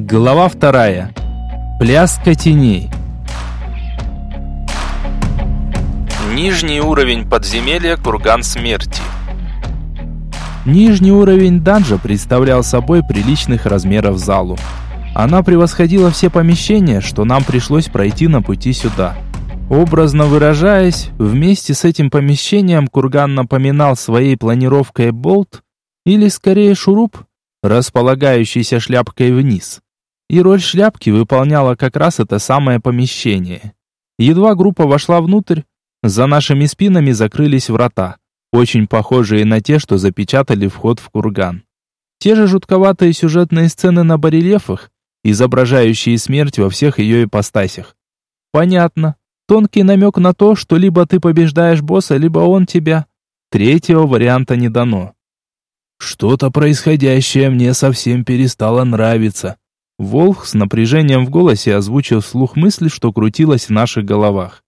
Глава вторая. Пляска теней. Нижний уровень подземелья Курган Смерти. Нижний уровень данжа представлял собой приличных размеров залу. Она превосходила все помещения, что нам пришлось пройти на пути сюда. Образно выражаясь, вместе с этим помещением курган напоминал своей планировкой болт, или скорее шуруп, располагающийся шляпкой вниз. И роль шляпки выполняло как раз это самое помещение. Едва группа вошла внутрь, за нашими спинами закрылись врата, очень похожие на те, что запечатали вход в курган. Те же жутковатые сюжетные сцены на барельефах, изображающие смерть во всех ее ипостасях. Понятно. Тонкий намек на то, что либо ты побеждаешь босса, либо он тебя. Третьего варианта не дано. Что-то происходящее мне совсем перестало нравиться. Волх с напряжением в голосе озвучил вслух мысли, что крутилось в наших головах.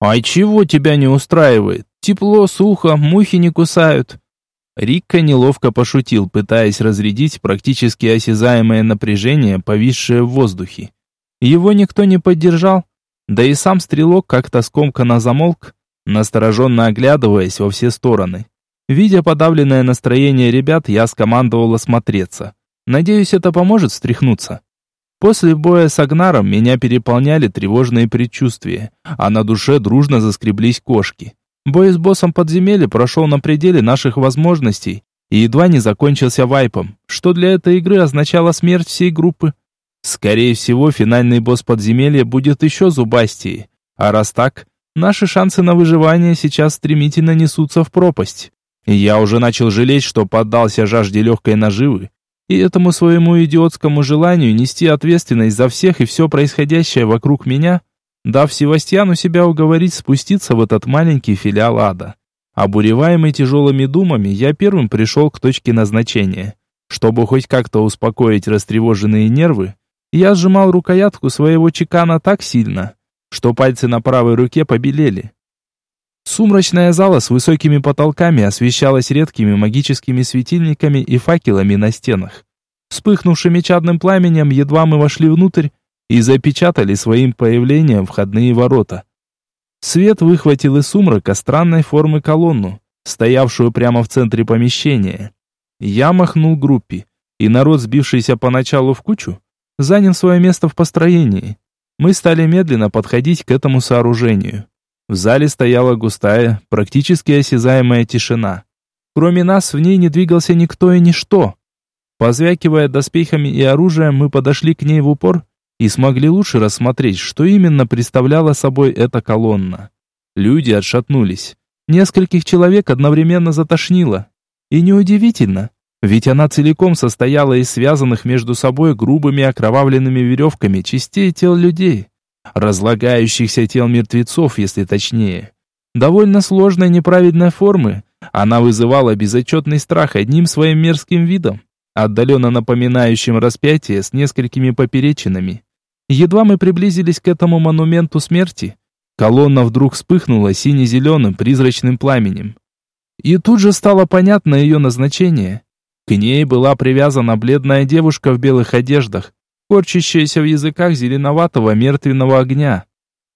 «А чего тебя не устраивает? Тепло, сухо, мухи не кусают». Рикка неловко пошутил, пытаясь разрядить практически осязаемое напряжение, повисшее в воздухе. Его никто не поддержал, да и сам стрелок как-то скомканно замолк, настороженно оглядываясь во все стороны. Видя подавленное настроение ребят, я скомандовал осмотреться. Надеюсь, это поможет встряхнуться. После боя с Агнаром меня переполняли тревожные предчувствия, а на душе дружно заскреблись кошки. Бой с боссом подземелья прошел на пределе наших возможностей и едва не закончился вайпом, что для этой игры означало смерть всей группы. Скорее всего, финальный босс подземелья будет еще зубастее, а раз так, наши шансы на выживание сейчас стремительно несутся в пропасть. Я уже начал жалеть, что поддался жажде легкой наживы, и этому своему идиотскому желанию нести ответственность за всех и все происходящее вокруг меня, дав Севастьяну себя уговорить спуститься в этот маленький филиал ада. Обуреваемый тяжелыми думами, я первым пришел к точке назначения. Чтобы хоть как-то успокоить растревоженные нервы, я сжимал рукоятку своего чекана так сильно, что пальцы на правой руке побелели. Сумрачная зала с высокими потолками освещалась редкими магическими светильниками и факелами на стенах. Вспыхнувшими чадным пламенем едва мы вошли внутрь и запечатали своим появлением входные ворота. Свет выхватил из сумрака странной формы колонну, стоявшую прямо в центре помещения. Я махнул группе, и народ, сбившийся поначалу в кучу, занял свое место в построении. Мы стали медленно подходить к этому сооружению. В зале стояла густая, практически осязаемая тишина. Кроме нас в ней не двигался никто и ничто. Позвякивая доспехами и оружием, мы подошли к ней в упор и смогли лучше рассмотреть, что именно представляла собой эта колонна. Люди отшатнулись. Нескольких человек одновременно затошнило. И неудивительно, ведь она целиком состояла из связанных между собой грубыми окровавленными веревками частей тел людей разлагающихся тел мертвецов, если точнее. Довольно сложной неправедной формы, она вызывала безотчетный страх одним своим мерзким видом, отдаленно напоминающим распятие с несколькими поперечинами. Едва мы приблизились к этому монументу смерти, колонна вдруг вспыхнула сине-зеленым призрачным пламенем. И тут же стало понятно ее назначение. К ней была привязана бледная девушка в белых одеждах, корчащаяся в языках зеленоватого мертвенного огня.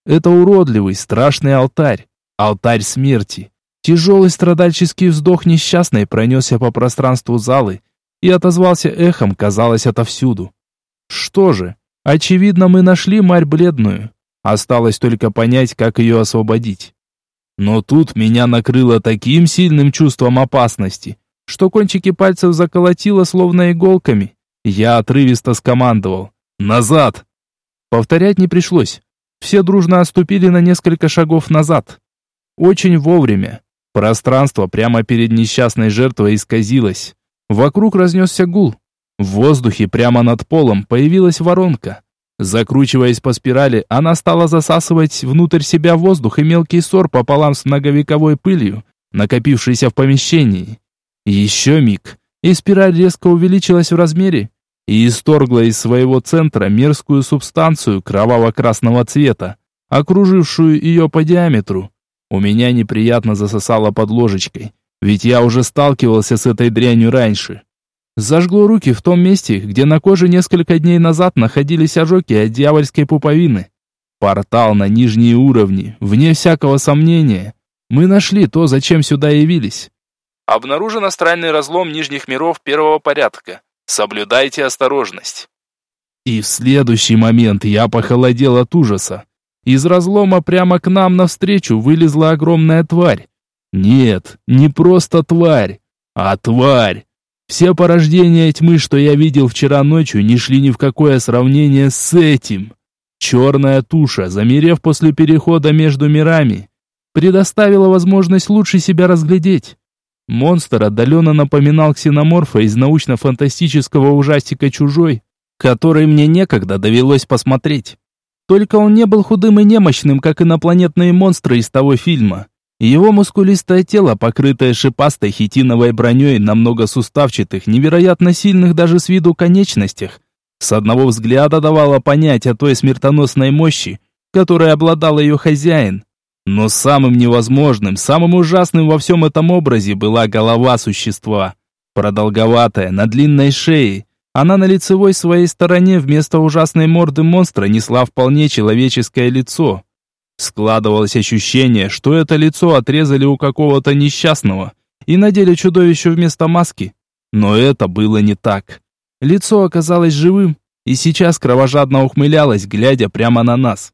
Это уродливый, страшный алтарь, алтарь смерти. Тяжелый страдальческий вздох несчастной пронесся по пространству залы и отозвался эхом, казалось, отовсюду. Что же, очевидно, мы нашли Марь Бледную. Осталось только понять, как ее освободить. Но тут меня накрыло таким сильным чувством опасности, что кончики пальцев заколотило словно иголками. Я отрывисто скомандовал. «Назад!» Повторять не пришлось. Все дружно отступили на несколько шагов назад. Очень вовремя. Пространство прямо перед несчастной жертвой исказилось. Вокруг разнесся гул. В воздухе прямо над полом появилась воронка. Закручиваясь по спирали, она стала засасывать внутрь себя воздух и мелкий сор пополам с многовековой пылью, накопившейся в помещении. Еще миг, и спираль резко увеличилась в размере, и исторгла из своего центра мерзкую субстанцию кроваво-красного цвета, окружившую ее по диаметру. У меня неприятно засосало под ложечкой, ведь я уже сталкивался с этой дрянью раньше. Зажгло руки в том месте, где на коже несколько дней назад находились ожоги от дьявольской пуповины. Портал на нижние уровни, вне всякого сомнения. Мы нашли то, зачем сюда явились. Обнаружен астральный разлом нижних миров первого порядка. Соблюдайте осторожность. И в следующий момент я похолодел от ужаса. Из разлома прямо к нам навстречу вылезла огромная тварь. Нет, не просто тварь, а тварь. Все порождения тьмы, что я видел вчера ночью, не шли ни в какое сравнение с этим. Черная туша, замерев после перехода между мирами, предоставила возможность лучше себя разглядеть. Монстр отдаленно напоминал ксеноморфа из научно-фантастического ужастика «Чужой», который мне некогда довелось посмотреть. Только он не был худым и немощным, как инопланетные монстры из того фильма. Его мускулистое тело, покрытое шипастой хитиновой броней на много суставчатых, невероятно сильных даже с виду конечностях, с одного взгляда давало понять о той смертоносной мощи, которой обладал ее хозяин. Но самым невозможным, самым ужасным во всем этом образе была голова существа. Продолговатая, на длинной шее. Она на лицевой своей стороне вместо ужасной морды монстра несла вполне человеческое лицо. Складывалось ощущение, что это лицо отрезали у какого-то несчастного и надели чудовищу вместо маски. Но это было не так. Лицо оказалось живым и сейчас кровожадно ухмылялось, глядя прямо на нас.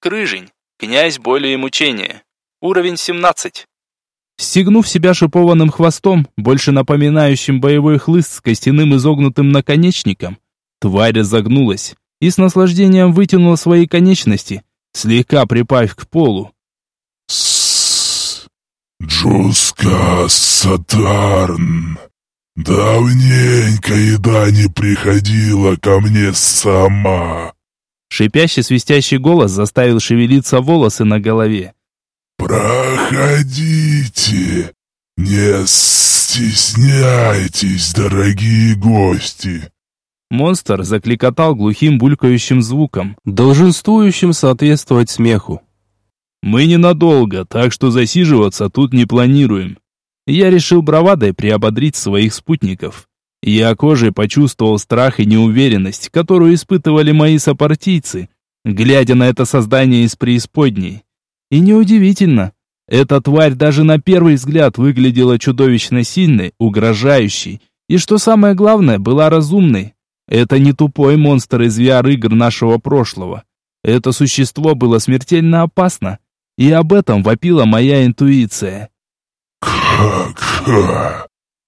Крыжень. Князь боли и мучения. Уровень 17. Стегнув себя шипованным хвостом, больше напоминающим боевой хлыст с костяным изогнутым наконечником, тварь загнулась и с наслаждением вытянула свои конечности, слегка припав к полу. С Джуска Сатарн. Давненько еда не приходила ко мне сама. Шипящий свистящий голос заставил шевелиться волосы на голове. Проходите. Не стесняйтесь, дорогие гости. Монстр закликотал глухим булькающим звуком, долженствующим соответствовать смеху. «Мы ненадолго, так что засиживаться тут не планируем». Я решил бравадой приободрить своих спутников. Я кожей почувствовал страх и неуверенность, которую испытывали мои сопартийцы, глядя на это создание из преисподней. И неудивительно, эта тварь даже на первый взгляд выглядела чудовищно сильной, угрожающей, и, что самое главное, была разумной. Это не тупой монстр из VR-игр нашего прошлого. Это существо было смертельно опасно, и об этом вопила моя интуиция. «Ха-ха!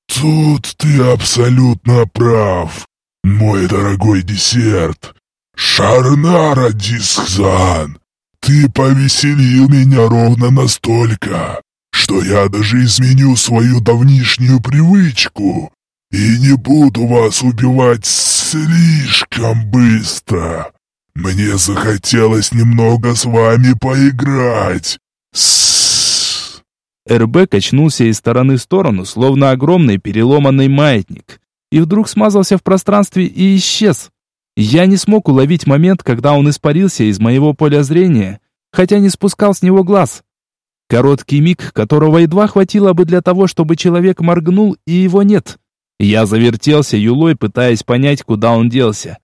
Тут ты абсолютно прав, мой дорогой десерт. Шарнара Дисхзан, ты повеселил меня ровно настолько, что я даже изменю свою давнишнюю привычку и не буду вас убивать слишком быстро. Мне захотелось немного с вами поиграть. РБ качнулся из стороны в сторону, словно огромный переломанный маятник, и вдруг смазался в пространстве и исчез. Я не смог уловить момент, когда он испарился из моего поля зрения, хотя не спускал с него глаз. Короткий миг, которого едва хватило бы для того, чтобы человек моргнул, и его нет. Я завертелся юлой, пытаясь понять, куда он делся.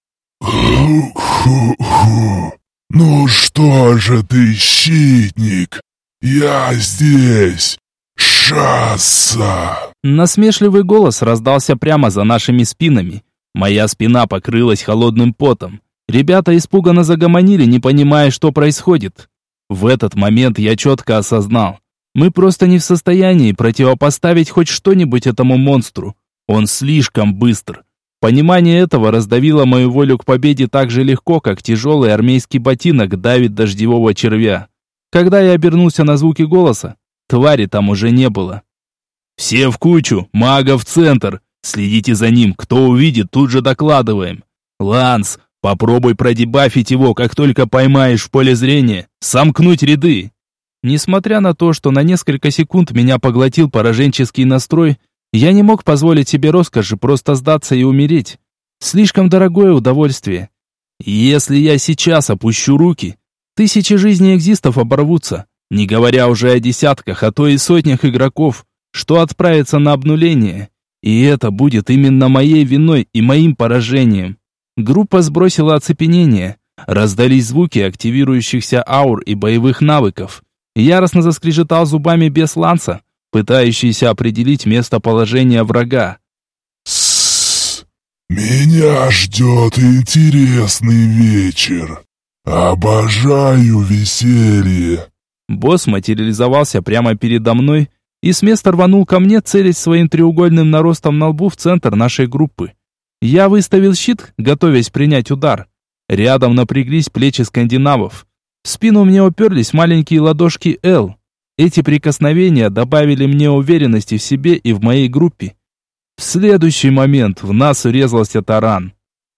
«Ну что же ты, щитник? Я здесь! Шасса!» Насмешливый голос раздался прямо за нашими спинами. Моя спина покрылась холодным потом. Ребята испуганно загомонили, не понимая, что происходит. В этот момент я четко осознал. Мы просто не в состоянии противопоставить хоть что-нибудь этому монстру. Он слишком быстр. Понимание этого раздавило мою волю к победе так же легко, как тяжелый армейский ботинок давит дождевого червя. Когда я обернулся на звуки голоса, твари там уже не было. «Все в кучу! Мага в центр! Следите за ним! Кто увидит, тут же докладываем! Ланс, попробуй продебафить его, как только поймаешь в поле зрения! Сомкнуть ряды!» Несмотря на то, что на несколько секунд меня поглотил пораженческий настрой, я не мог позволить себе роскоши просто сдаться и умереть. Слишком дорогое удовольствие. Если я сейчас опущу руки, тысячи жизней экзистов оборвутся, не говоря уже о десятках, а то и сотнях игроков, что отправятся на обнуление. И это будет именно моей виной и моим поражением. Группа сбросила оцепенение. Раздались звуки активирующихся аур и боевых навыков. Яростно заскрежетал зубами без ланца, пытающийся определить местоположение врага. Меня ждет интересный вечер. Обожаю веселье. Босс материализовался прямо передо мной и с места рванул ко мне, целясь своим треугольным наростом на лбу в центр нашей группы. Я выставил щит, готовясь принять удар. Рядом напряглись плечи скандинавов. В спину мне уперлись маленькие ладошки Эл. Эти прикосновения добавили мне уверенности в себе и в моей группе. В следующий момент в нас урезался таран.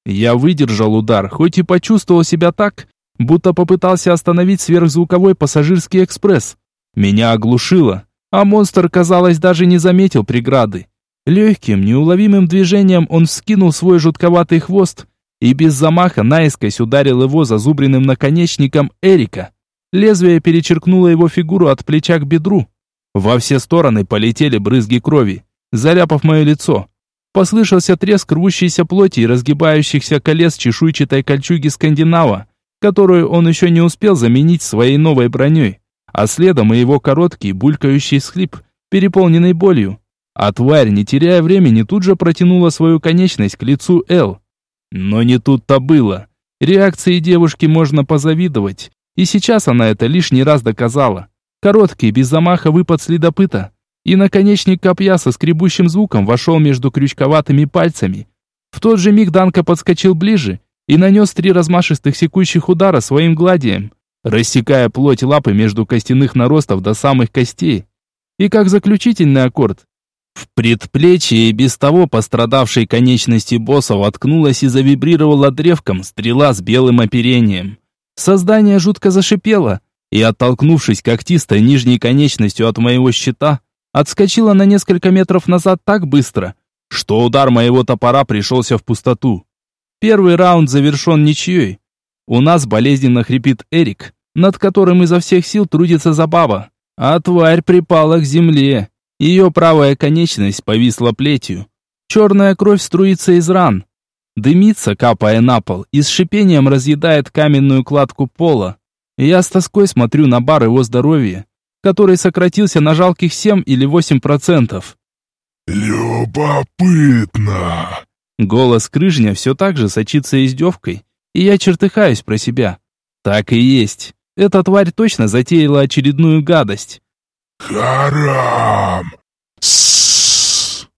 Я выдержал удар, хоть и почувствовал себя так, будто попытался остановить сверхзвуковой пассажирский экспресс. Меня оглушило, а монстр, казалось, даже не заметил преграды. Легким, неуловимым движением он вскинул свой жутковатый хвост и без замаха наискось ударил его зазубренным наконечником Эрика. Лезвие перечеркнуло его фигуру от плеча к бедру. Во все стороны полетели брызги крови, заляпав мое лицо. Послышался треск рвущейся плоти и разгибающихся колец чешуйчатой кольчуги скандинава, которую он еще не успел заменить своей новой броней, а следом и его короткий булькающий схлип, переполненный болью. А тварь, не теряя времени, тут же протянула свою конечность к лицу Эл. Но не тут-то было. Реакции девушки можно позавидовать, и сейчас она это лишний раз доказала. Короткий, без замаха выпад следопыта, и наконечник копья со скребущим звуком вошел между крючковатыми пальцами. В тот же миг Данка подскочил ближе и нанес три размашистых секущих удара своим гладием, рассекая плоть лапы между костяных наростов до самых костей. И как заключительный аккорд, в предплечье и без того пострадавшей конечности босса воткнулась и завибрировала древком стрела с белым оперением. Создание жутко зашипело, и, оттолкнувшись когтистой нижней конечностью от моего щита, отскочила на несколько метров назад так быстро, что удар моего топора пришелся в пустоту. Первый раунд завершен ничьей. У нас болезненно хрипит Эрик, над которым изо всех сил трудится Забава. А тварь припала к земле. Ее правая конечность повисла плетью. Черная кровь струится из ран. Дымится, капая на пол, и с шипением разъедает каменную кладку пола. Я с тоской смотрю на бар его здоровья, который сократился на жалких 7 или 8%. «Любопытно!» Голос Крыжня все так же сочится издевкой, и я чертыхаюсь про себя. Так и есть. Эта тварь точно затеяла очередную гадость. «Харам! Сссс!»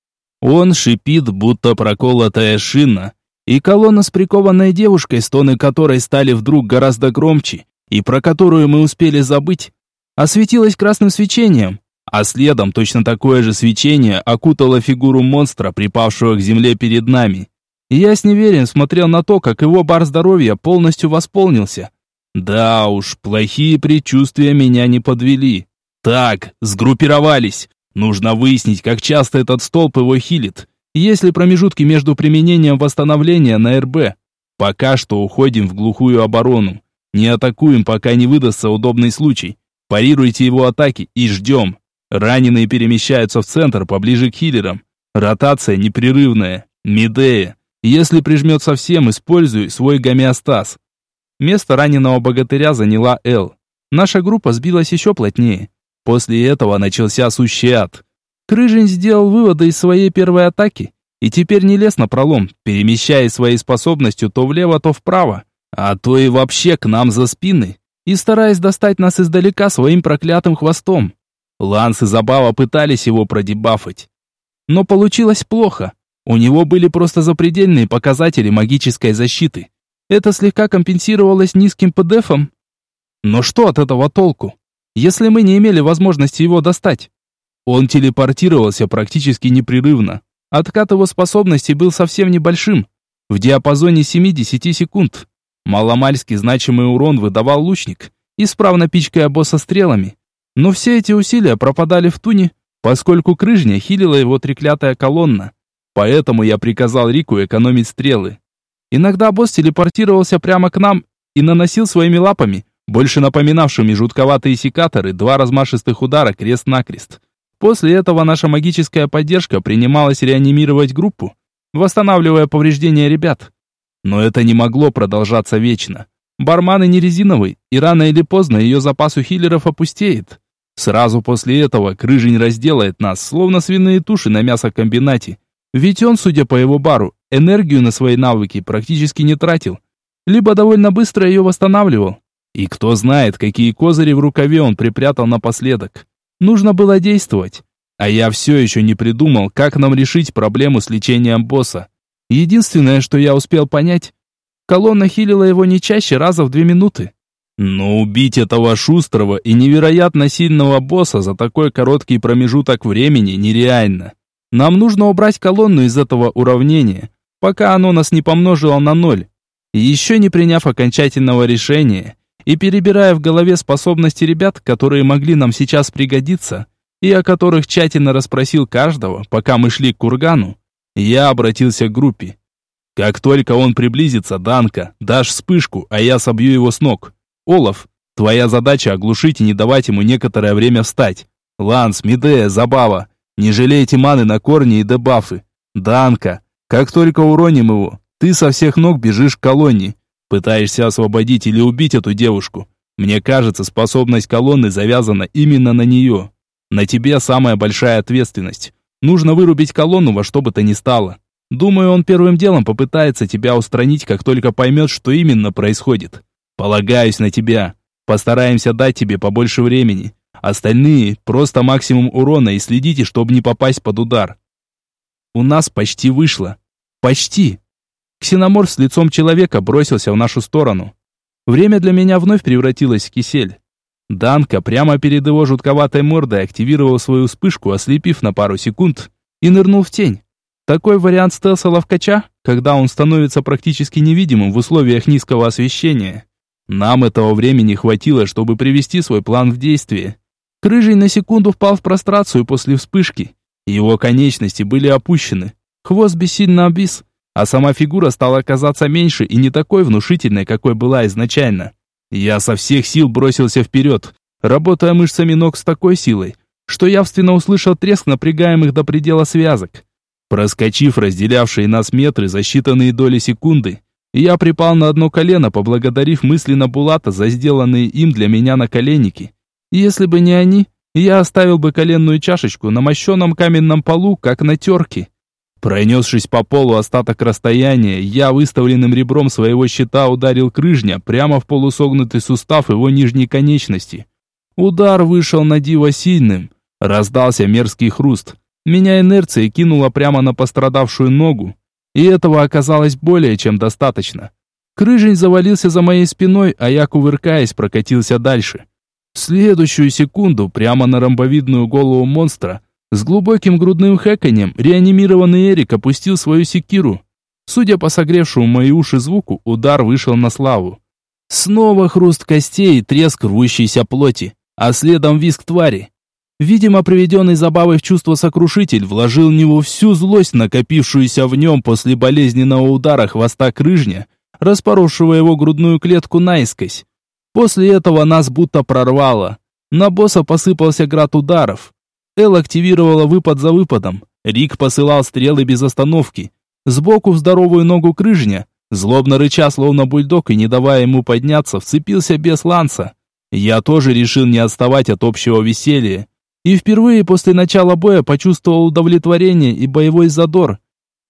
Он шипит, будто проколотая шина, и колонна с прикованной девушкой, стоны которой стали вдруг гораздо громче, и про которую мы успели забыть, осветилась красным свечением, а следом точно такое же свечение окутало фигуру монстра, припавшего к земле перед нами. Я с неверием смотрел на то, как его бар здоровья полностью восполнился. Да уж, плохие предчувствия меня не подвели. Так, сгруппировались. Нужно выяснить, как часто этот столб его хилит. Есть ли промежутки между применением восстановления на РБ? Пока что уходим в глухую оборону. Не атакуем, пока не выдастся удобный случай. Парируйте его атаки и ждем. Раненые перемещаются в центр, поближе к хилерам. Ротация непрерывная. Медея. Если прижмет совсем, используй свой гомеостаз. Место раненого богатыря заняла Эл. Наша группа сбилась еще плотнее. После этого начался сущий ад. Крыжин сделал выводы из своей первой атаки и теперь не лез на пролом, перемещая своей способностью то влево, то вправо, а то и вообще к нам за спины, и стараясь достать нас издалека своим проклятым хвостом. Ланс и Забава пытались его продебафать. Но получилось плохо. У него были просто запредельные показатели магической защиты. Это слегка компенсировалось низким ПДФом. Но что от этого толку, если мы не имели возможности его достать? Он телепортировался практически непрерывно. Откат его способностей был совсем небольшим, в диапазоне 7-10 секунд. Маломальски значимый урон выдавал лучник, исправно пичкая босса стрелами. Но все эти усилия пропадали в туне, поскольку крыжня хилила его треклятая колонна. Поэтому я приказал Рику экономить стрелы. Иногда босс телепортировался прямо к нам и наносил своими лапами, больше напоминавшими жутковатые секаторы, два размашистых удара крест-накрест. После этого наша магическая поддержка принималась реанимировать группу, восстанавливая повреждения ребят. Но это не могло продолжаться вечно. Барманы не резиновый, и рано или поздно ее запас у хиллеров опустеет. Сразу после этого Крыжень разделает нас, словно свиные туши на мясокомбинате. Ведь он, судя по его бару, энергию на свои навыки практически не тратил, либо довольно быстро ее восстанавливал. И кто знает, какие козыри в рукаве он припрятал напоследок. Нужно было действовать. А я все еще не придумал, как нам решить проблему с лечением босса. Единственное, что я успел понять, колонна хилила его не чаще раза в две минуты. Но убить этого шустрого и невероятно сильного босса за такой короткий промежуток времени нереально. Нам нужно убрать колонну из этого уравнения, пока оно нас не помножило на ноль. Еще не приняв окончательного решения и перебирая в голове способности ребят, которые могли нам сейчас пригодиться, и о которых тщательно расспросил каждого, пока мы шли к кургану, я обратился к группе. Как только он приблизится, Данка, дашь вспышку, а я собью его с ног. Олаф, твоя задача оглушить и не давать ему некоторое время встать. Ланс, Медея, Забава, не жалейте маны на корни и дебафы. Данка, как только уроним его, ты со всех ног бежишь к колонне. Пытаешься освободить или убить эту девушку. Мне кажется, способность колонны завязана именно на нее. На тебе самая большая ответственность. Нужно вырубить колонну во что бы то ни стало. Думаю, он первым делом попытается тебя устранить, как только поймет, что именно происходит. Полагаюсь на тебя. Постараемся дать тебе побольше времени. Остальные просто максимум урона и следите, чтобы не попасть под удар. У нас почти вышло. Почти. Ксеноморф с лицом человека бросился в нашу сторону. Время для меня вновь превратилось в кисель. Данка прямо перед его жутковатой мордой активировал свою вспышку, ослепив на пару секунд, и нырнул в тень. Такой вариант стелса ловкача, когда он становится практически невидимым в условиях низкого освещения. Нам этого времени хватило, чтобы привести свой план в действие. Крыжий на секунду впал в прострацию после вспышки. Его конечности были опущены. Хвост бессильно обвис, а сама фигура стала казаться меньше и не такой внушительной, какой была изначально. Я со всех сил бросился вперед, работая мышцами ног с такой силой, что явственно услышал треск напрягаемых до предела связок. Проскочив разделявшие нас метры за считанные доли секунды, я припал на одно колено, поблагодарив мысленно Булата за сделанные им для меня наколенники. Если бы не они, я оставил бы коленную чашечку на мощенном каменном полу, как на терке. Пронесшись по полу остаток расстояния, я выставленным ребром своего щита ударил крыжня прямо в полусогнутый сустав его нижней конечности. Удар вышел на диво сильным. Раздался мерзкий хруст. Меня инерцией кинуло прямо на пострадавшую ногу, и этого оказалось более чем достаточно. Крыжень завалился за моей спиной, а я, кувыркаясь, прокатился дальше. В следующую секунду прямо на ромбовидную голову монстра с глубоким грудным хэканьем реанимированный Эрик опустил свою секиру. Судя по согревшему мои уши звуку, удар вышел на славу. Снова хруст костей и треск рвущейся плоти, а следом визг твари. Видимо, приведенный забавой в чувство сокрушитель вложил в него всю злость, накопившуюся в нем после болезненного удара хвоста крыжня, распоровшего его грудную клетку наискось. После этого нас будто прорвало. На босса посыпался град ударов. Эл активировала выпад за выпадом. Рик посылал стрелы без остановки. Сбоку в здоровую ногу крыжня, злобно рыча, словно бульдог, и не давая ему подняться, вцепился без ланца. Я тоже решил не отставать от общего веселья. И впервые после начала боя почувствовал удовлетворение и боевой задор.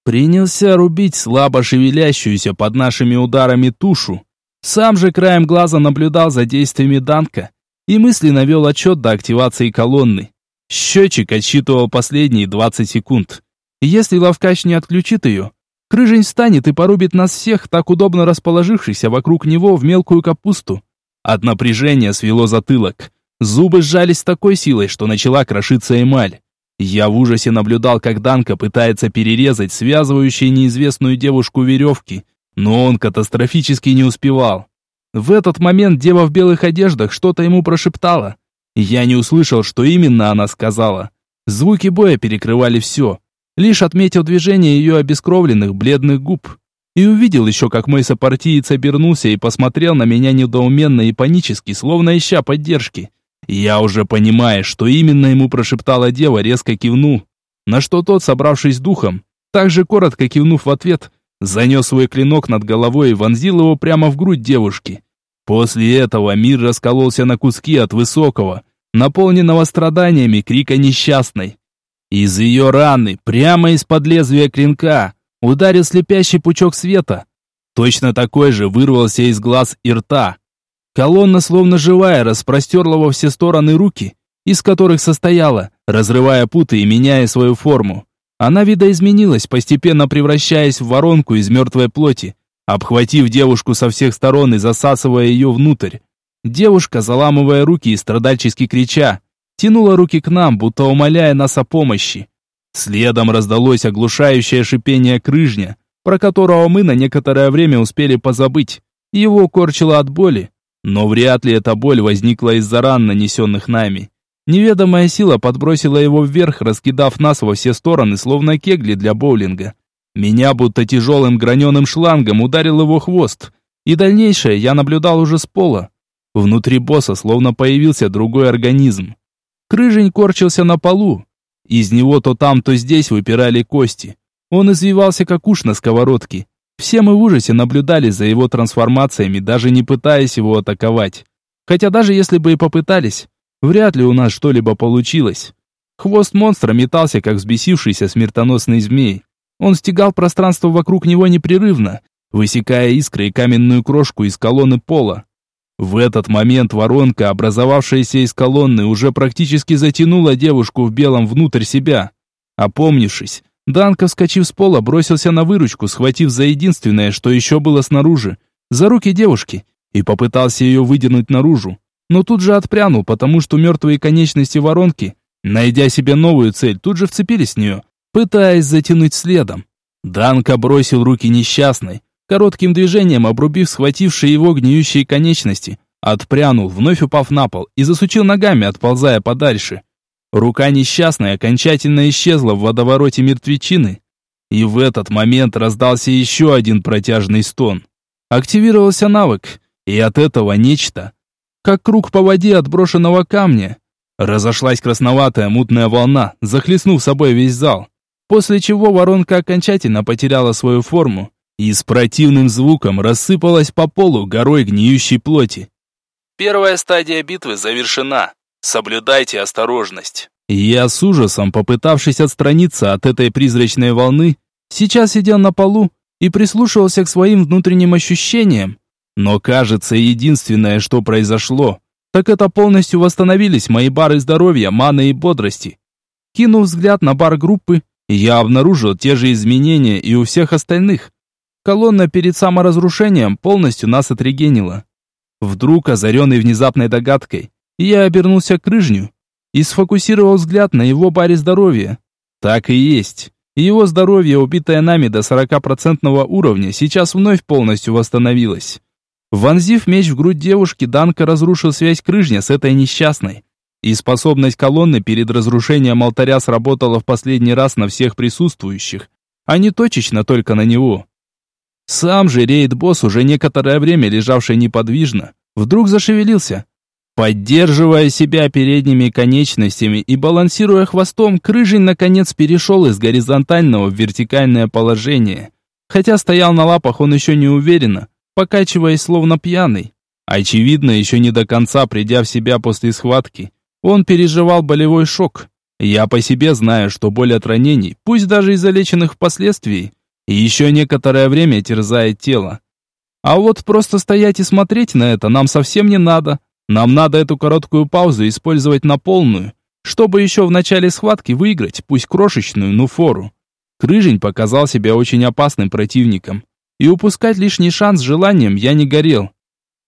Принялся рубить слабо шевелящуюся под нашими ударами тушу. Сам же краем глаза наблюдал за действиями Данка и мысленно вел отчет до активации колонны. Счетчик отсчитывал последние 20 секунд. Если ловкач не отключит ее, Крыжень встанет и порубит нас всех, так удобно расположившихся вокруг него в мелкую капусту. От напряжения свело затылок. Зубы сжались с такой силой, что начала крошиться эмаль. Я в ужасе наблюдал, как Данка пытается перерезать связывающие неизвестную девушку веревки, но он катастрофически не успевал. В этот момент дева в белых одеждах что-то ему прошептала. Я не услышал, что именно она сказала. Звуки боя перекрывали все. Лишь отметил движение ее обескровленных бледных губ. И увидел еще, как мой сопартиец обернулся и посмотрел на меня недоуменно и панически, словно ища поддержки. Я уже понимая, что именно ему прошептала дева, резко кивнул, на что тот, собравшись духом, также коротко кивнув в ответ, занес свой клинок над головой и вонзил его прямо в грудь девушки. После этого мир раскололся на куски от высокого, наполненного страданиями крика несчастной. Из ее раны, прямо из-под лезвия клинка, ударил слепящий пучок света. Точно такой же вырвался из глаз и рта. Колонна, словно живая, распростерла во все стороны руки, из которых состояла, разрывая путы и меняя свою форму. Она видоизменилась, постепенно превращаясь в воронку из мертвой плоти, обхватив девушку со всех сторон и засасывая ее внутрь. Девушка, заламывая руки и страдальчески крича, тянула руки к нам, будто умоляя нас о помощи. Следом раздалось оглушающее шипение крыжня, про которого мы на некоторое время успели позабыть. Его корчило от боли, но вряд ли эта боль возникла из-за ран, нанесенных нами. Неведомая сила подбросила его вверх, раскидав нас во все стороны, словно кегли для боулинга. Меня будто тяжелым граненым шлангом ударил его хвост, и дальнейшее я наблюдал уже с пола. Внутри босса словно появился другой организм. Крыжень корчился на полу. Из него то там, то здесь выпирали кости. Он извивался, как уж на сковородке. Все мы в ужасе наблюдали за его трансформациями, даже не пытаясь его атаковать. Хотя даже если бы и попытались, вряд ли у нас что-либо получилось. Хвост монстра метался, как взбесившийся смертоносный змей. Он стегал пространство вокруг него непрерывно, высекая искры и каменную крошку из колонны пола. В этот момент воронка, образовавшаяся из колонны, уже практически затянула девушку в белом внутрь себя. Опомнившись, Данка, вскочив с пола, бросился на выручку, схватив за единственное, что еще было снаружи, за руки девушки, и попытался ее выдернуть наружу. Но тут же отпрянул, потому что мертвые конечности воронки, найдя себе новую цель, тут же вцепились в нее, пытаясь затянуть следом. Данка бросил руки несчастной, коротким движением обрубив схватившие его гниющие конечности, отпрянул, вновь упав на пол, и засучил ногами, отползая подальше. Рука несчастной окончательно исчезла в водовороте мертвечины. И в этот момент раздался еще один протяжный стон. Активировался навык, и от этого нечто, как круг по воде от брошенного камня. Разошлась красноватая мутная волна, захлестнув собой весь зал. После чего воронка окончательно потеряла свою форму и с противным звуком рассыпалась по полу горой гниющей плоти. Первая стадия битвы завершена. Соблюдайте осторожность. Я с ужасом, попытавшись отстраниться от этой призрачной волны, сейчас сидел на полу и прислушивался к своим внутренним ощущениям. Но кажется, единственное, что произошло, так это полностью восстановились мои бары здоровья, маны и бодрости. Кинув взгляд на бар группы, я обнаружил те же изменения и у всех остальных. Колонна перед саморазрушением полностью нас отрегенила. Вдруг, озаренный внезапной догадкой, я обернулся к Рыжню и сфокусировал взгляд на его баре здоровья. Так и есть. Его здоровье, убитое нами до 40% уровня, сейчас вновь полностью восстановилось. Вонзив меч в грудь девушки, Данка разрушил связь Крыжня с этой несчастной. И способность колонны перед разрушением алтаря сработала в последний раз на всех присутствующих, а не точечно только на него. Сам же рейд-босс, уже некоторое время лежавший неподвижно, вдруг зашевелился, Поддерживая себя передними конечностями и балансируя хвостом, Крыжень наконец перешел из горизонтального в вертикальное положение. Хотя стоял на лапах он еще не уверенно, покачиваясь словно пьяный. Очевидно, еще не до конца придя в себя после схватки, он переживал болевой шок. Я по себе знаю, что боль от ранений, пусть даже и залеченных впоследствии, еще некоторое время терзает тело. А вот просто стоять и смотреть на это нам совсем не надо. Нам надо эту короткую паузу использовать на полную, чтобы еще в начале схватки выиграть, пусть крошечную, но фору. Крыжень показал себя очень опасным противником, и упускать лишний шанс желанием я не горел.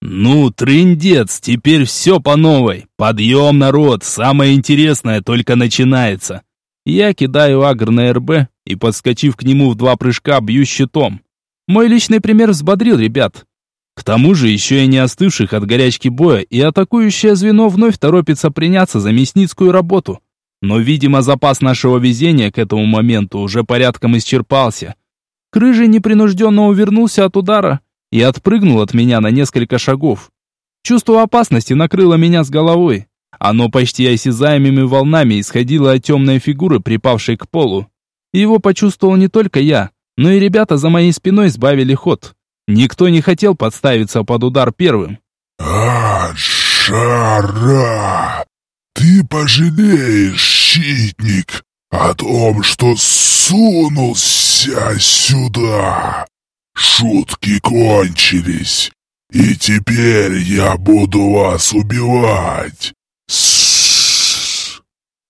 «Ну, трындец, теперь все по новой. Подъем, народ, самое интересное только начинается». Я кидаю агр на РБ и, подскочив к нему в два прыжка, бью щитом. Мой личный пример взбодрил ребят. К тому же еще и не остывших от горячки боя, и атакующее звено вновь торопится приняться за мясницкую работу. Но, видимо, запас нашего везения к этому моменту уже порядком исчерпался. Крыжий непринужденно увернулся от удара и отпрыгнул от меня на несколько шагов. Чувство опасности накрыло меня с головой. Оно почти осязаемыми волнами исходило от темной фигуры, припавшей к полу. Его почувствовал не только я, но и ребята за моей спиной сбавили ход. Никто не хотел подставиться под удар первым. «А, Шара! Ты пожалеешь, щитник, о том, что сунулся сюда! Шутки кончились, и теперь я буду вас убивать!»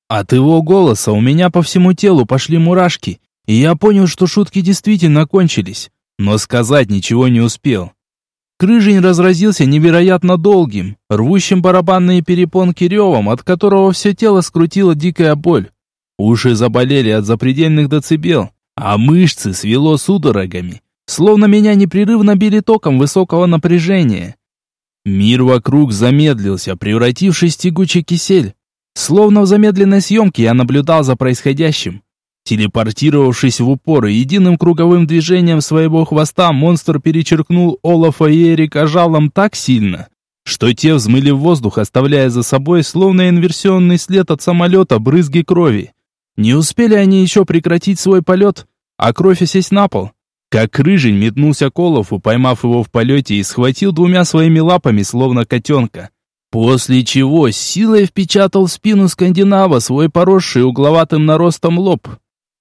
От его голоса у меня по всему телу пошли мурашки, и я понял, что шутки действительно кончились, но сказать ничего не успел. Крыжень разразился невероятно долгим, рвущим барабанные перепонки ревом, от которого все тело скрутило дикая боль. Уши заболели от запредельных децибел, а мышцы свело судорогами, словно меня непрерывно били током высокого напряжения. Мир вокруг замедлился, превратившись в тягучий кисель. Словно в замедленной съемке я наблюдал за происходящим. Телепортировавшись в упор и единым круговым движением своего хвоста, монстр перечеркнул Олафа и Эрика жалом так сильно, что те взмыли в воздух, оставляя за собой словно инверсионный след от самолета брызги крови. Не успели они еще прекратить свой полет, а кровь осесть на пол. Как рыжий метнулся к Олафу, поймав его в полете и схватил двумя своими лапами, словно котенка. После чего силой впечатал в спину скандинава свой поросший угловатым наростом лоб.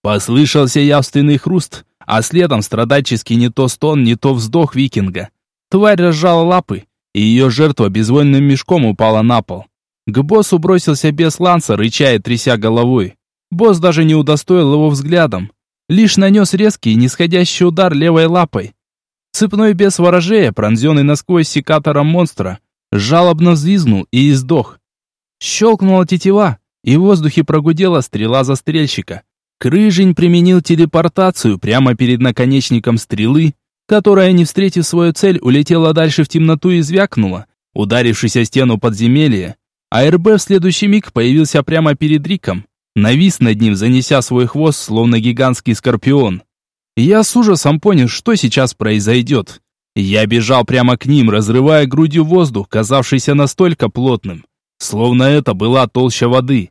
Послышался явственный хруст, а следом страдальческий не то стон, не то вздох викинга. Тварь разжала лапы, и ее жертва безвольным мешком упала на пол. К боссу бросился бес Ланса, рыча и тряся головой. Босс даже не удостоил его взглядом, лишь нанес резкий нисходящий удар левой лапой. Цепной бес ворожея, пронзенный насквозь секатором монстра, жалобно взвизгнул и издох. Щелкнула тетива, и в воздухе прогудела стрела застрельщика. Крыжень применил телепортацию прямо перед наконечником стрелы, которая, не встретив свою цель, улетела дальше в темноту и звякнула, ударившись о стену подземелья. А РБ в следующий миг появился прямо перед Риком, навис над ним, занеся свой хвост, словно гигантский скорпион. Я с ужасом понял, что сейчас произойдет. Я бежал прямо к ним, разрывая грудью воздух, казавшийся настолько плотным, словно это была толща воды.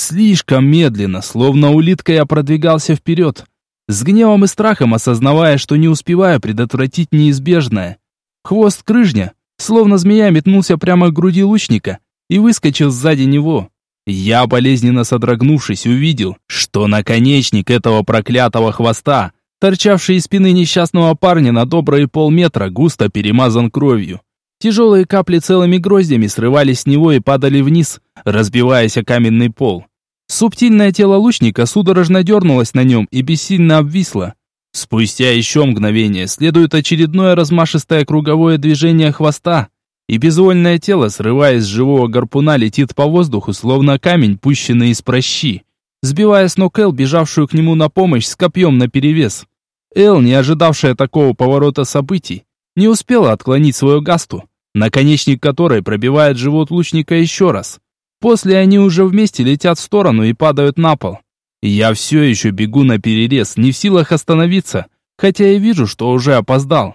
Слишком медленно, словно улитка я продвигался вперед, с гневом и страхом осознавая, что не успеваю предотвратить неизбежное. Хвост крыжня, словно змея, метнулся прямо к груди лучника и выскочил сзади него. Я, болезненно содрогнувшись, увидел, что наконечник этого проклятого хвоста, торчавший из спины несчастного парня на добрые полметра, густо перемазан кровью. Тяжелые капли целыми гроздями срывались с него и падали вниз, разбиваясь о каменный пол. Субтильное тело лучника судорожно дернулось на нем и бессильно обвисло. Спустя еще мгновение следует очередное размашистое круговое движение хвоста, и безвольное тело, срываясь с живого гарпуна, летит по воздуху, словно камень, пущенный из прощи, сбивая с ног Эл, бежавшую к нему на помощь с копьем наперевес. Эл, не ожидавшая такого поворота событий, не успела отклонить свою гасту, наконечник которой пробивает живот лучника еще раз. После они уже вместе летят в сторону и падают на пол. Я все еще бегу на перерез, не в силах остановиться, хотя и вижу, что уже опоздал.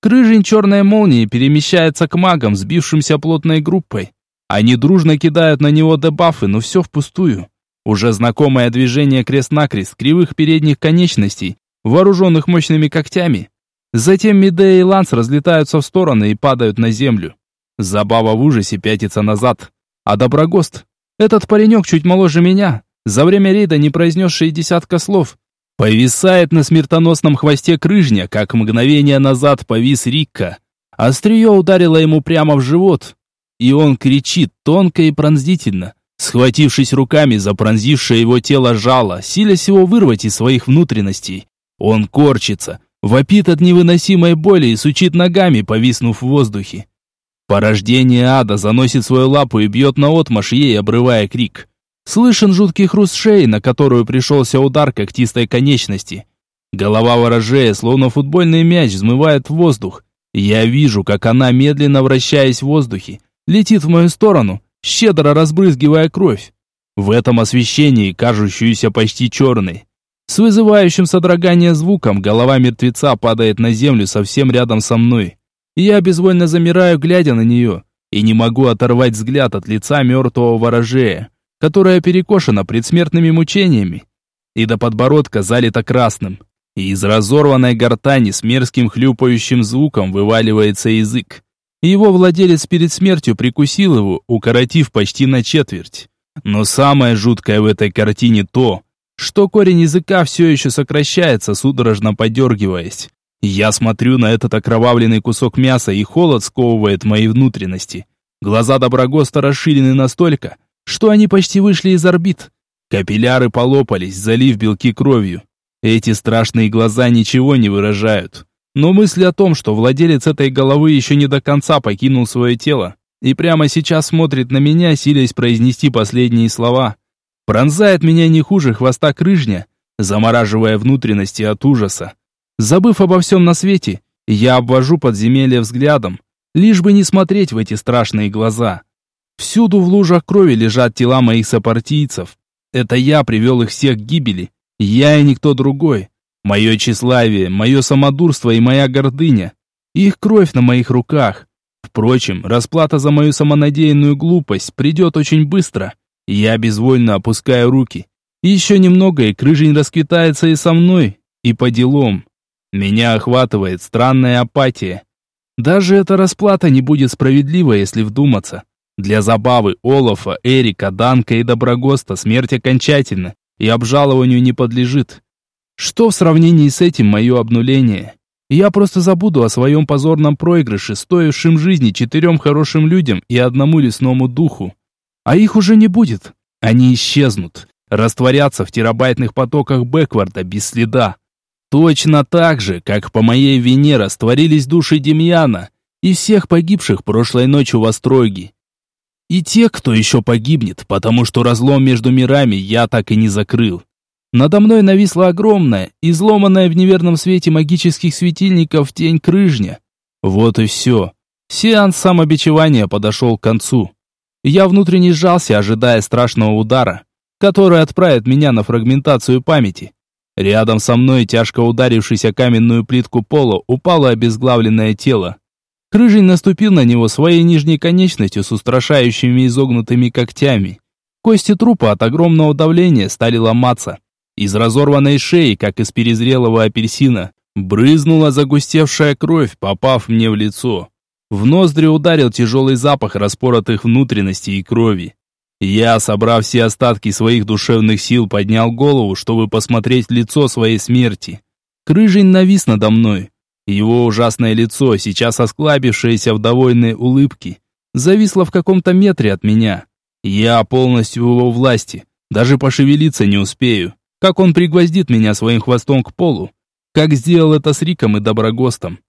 Крыжень черной молнии перемещается к магам, сбившимся плотной группой. Они дружно кидают на него дебафы, но все впустую. Уже знакомое движение крест-накрест кривых передних конечностей, вооруженных мощными когтями, Затем Медея и Ланс разлетаются в стороны и падают на землю. Забава в ужасе пятится назад. А Доброгост, этот паренек чуть моложе меня, за время рейда не произнесший десятка слов, повисает на смертоносном хвосте крыжня, как мгновение назад повис Рикка. Острие ударило ему прямо в живот, и он кричит тонко и пронзительно, схватившись руками за пронзившее его тело жало, силясь его вырвать из своих внутренностей. Он корчится, Вопит от невыносимой боли и сучит ногами, повиснув в воздухе. Порождение ада заносит свою лапу и бьет наотмашь ей, обрывая крик. Слышен жуткий хруст шеи, на которую пришелся удар когтистой конечности. Голова ворожея, словно футбольный мяч, взмывает в воздух. Я вижу, как она, медленно вращаясь в воздухе, летит в мою сторону, щедро разбрызгивая кровь. В этом освещении, кажущуюся почти черной, с вызывающим содрогание звуком голова мертвеца падает на землю совсем рядом со мной. Я безвольно замираю, глядя на нее. и не могу оторвать взгляд от лица мертвого ворожея, которое перекошено предсмертными мучениями, и до подбородка залито красным, и из разорванной гортани с мерзким хлюпающим звуком вываливается язык. Его владелец перед смертью прикусил его, укоротив почти на четверть. Но самое жуткое в этой картине то, что корень языка все еще сокращается, судорожно подергиваясь. Я смотрю на этот окровавленный кусок мяса, и холод сковывает мои внутренности. Глаза Доброгоста расширены настолько, что они почти вышли из орбит. Капилляры полопались, залив белки кровью. Эти страшные глаза ничего не выражают. Но мысль о том, что владелец этой головы еще не до конца покинул свое тело и прямо сейчас смотрит на меня, силясь произнести последние слова, пронзает меня не хуже хвоста крыжня, замораживая внутренности от ужаса. Забыв обо всем на свете, я обвожу подземелье взглядом, лишь бы не смотреть в эти страшные глаза. Всюду в лужах крови лежат тела моих сопартийцев. Это я привел их всех к гибели. Я и никто другой. Мое тщеславие, мое самодурство и моя гордыня. Их кровь на моих руках. Впрочем, расплата за мою самонадеянную глупость придет очень быстро. Я безвольно опускаю руки. Еще немного, и крыжень расквитается и со мной, и по делам. Меня охватывает странная апатия. Даже эта расплата не будет справедлива, если вдуматься. Для забавы Олафа, Эрика, Данка и Доброгоста смерть окончательна и обжалованию не подлежит. Что в сравнении с этим мое обнуление? Я просто забуду о своем позорном проигрыше, стоившем жизни четырем хорошим людям и одному лесному духу. А их уже не будет. Они исчезнут, растворятся в терабайтных потоках Бэкварда без следа. Точно так же, как по моей вине растворились души Демьяна и всех погибших прошлой ночью в Остроге. И те, кто еще погибнет, потому что разлом между мирами я так и не закрыл. Надо мной нависла огромная, изломанная в неверном свете магических светильников тень крыжня. Вот и все. Сеанс самобичевания подошел к концу. Я внутренне сжался, ожидая страшного удара, который отправит меня на фрагментацию памяти. Рядом со мной, тяжко ударившись о каменную плитку пола, упало обезглавленное тело. Крыжень наступил на него своей нижней конечностью с устрашающими изогнутыми когтями. Кости трупа от огромного давления стали ломаться. Из разорванной шеи, как из перезрелого апельсина, брызнула загустевшая кровь, попав мне в лицо. В ноздри ударил тяжелый запах распоротых внутренностей и крови. Я, собрав все остатки своих душевных сил, поднял голову, чтобы посмотреть лицо своей смерти. Крыжень навис надо мной. Его ужасное лицо, сейчас осклабившееся в довольной улыбке, зависло в каком-то метре от меня. Я полностью в его власти, даже пошевелиться не успею как он пригвоздит меня своим хвостом к полу, как сделал это с Риком и Доброгостом.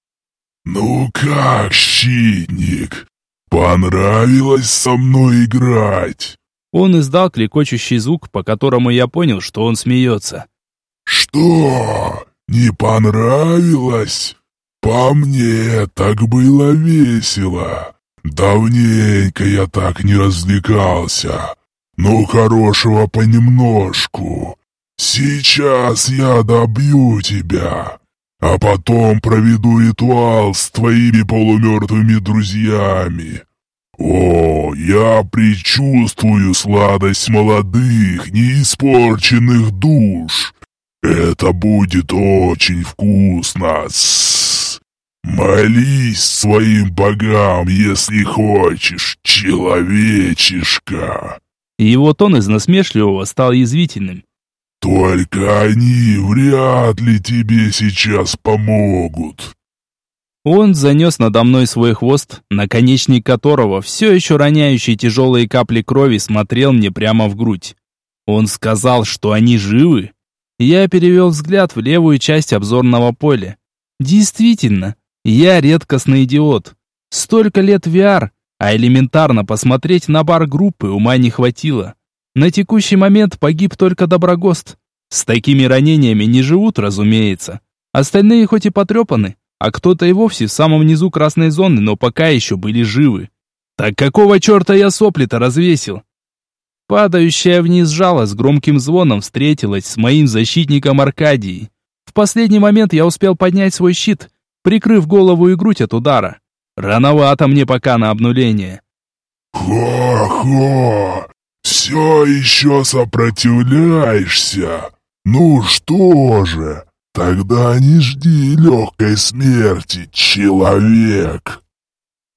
«Ну как, щитник, понравилось со мной играть?» Он издал клекочущий звук, по которому я понял, что он смеется. «Что? Не понравилось? По мне так было весело. Давненько я так не развлекался. Ну, хорошего понемножку. «Сейчас я добью тебя, а потом проведу ритуал с твоими полумертвыми друзьями. О, я предчувствую сладость молодых, неиспорченных душ. Это будет очень вкусно. С Молись своим богам, если хочешь, человечишка». Его тон из насмешливого стал язвительным. Только они вряд ли тебе сейчас помогут. Он занес надо мной свой хвост, наконечник которого, все еще роняющий тяжелые капли крови, смотрел мне прямо в грудь. Он сказал, что они живы. Я перевел взгляд в левую часть обзорного поля. Действительно, я редкостный идиот. Столько лет VR, а элементарно посмотреть на бар группы ума не хватило. На текущий момент погиб только Доброгост. С такими ранениями не живут, разумеется. Остальные хоть и потрепаны, а кто-то и вовсе в самом низу красной зоны, но пока еще были живы. Так какого черта я сопли-то развесил? Падающая вниз жало с громким звоном встретилась с моим защитником Аркадией. В последний момент я успел поднять свой щит, прикрыв голову и грудь от удара. Рановато мне пока на обнуление. Хо-хо! Все еще сопротивляешься? Ну что же, тогда не жди легкой смерти, человек.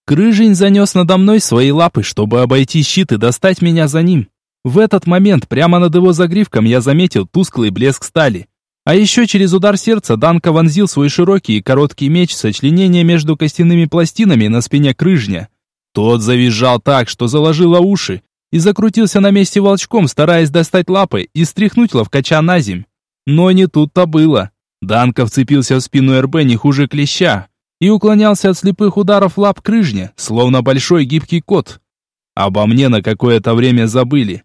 Крыжень занес надо мной свои лапы, чтобы обойти щит и достать меня за ним. В этот момент прямо над его загривком я заметил тусклый блеск стали. А еще через удар сердца Данка вонзил свой широкий и короткий меч сочленения между костяными пластинами на спине крыжня. Тот завизжал так, что заложило уши, и закрутился на месте волчком, стараясь достать лапы и стряхнуть ловкача на земь. Но не тут-то было. Данка вцепился в спину РБ не хуже клеща и уклонялся от слепых ударов лап крыжня, словно большой гибкий кот. Обо мне на какое-то время забыли.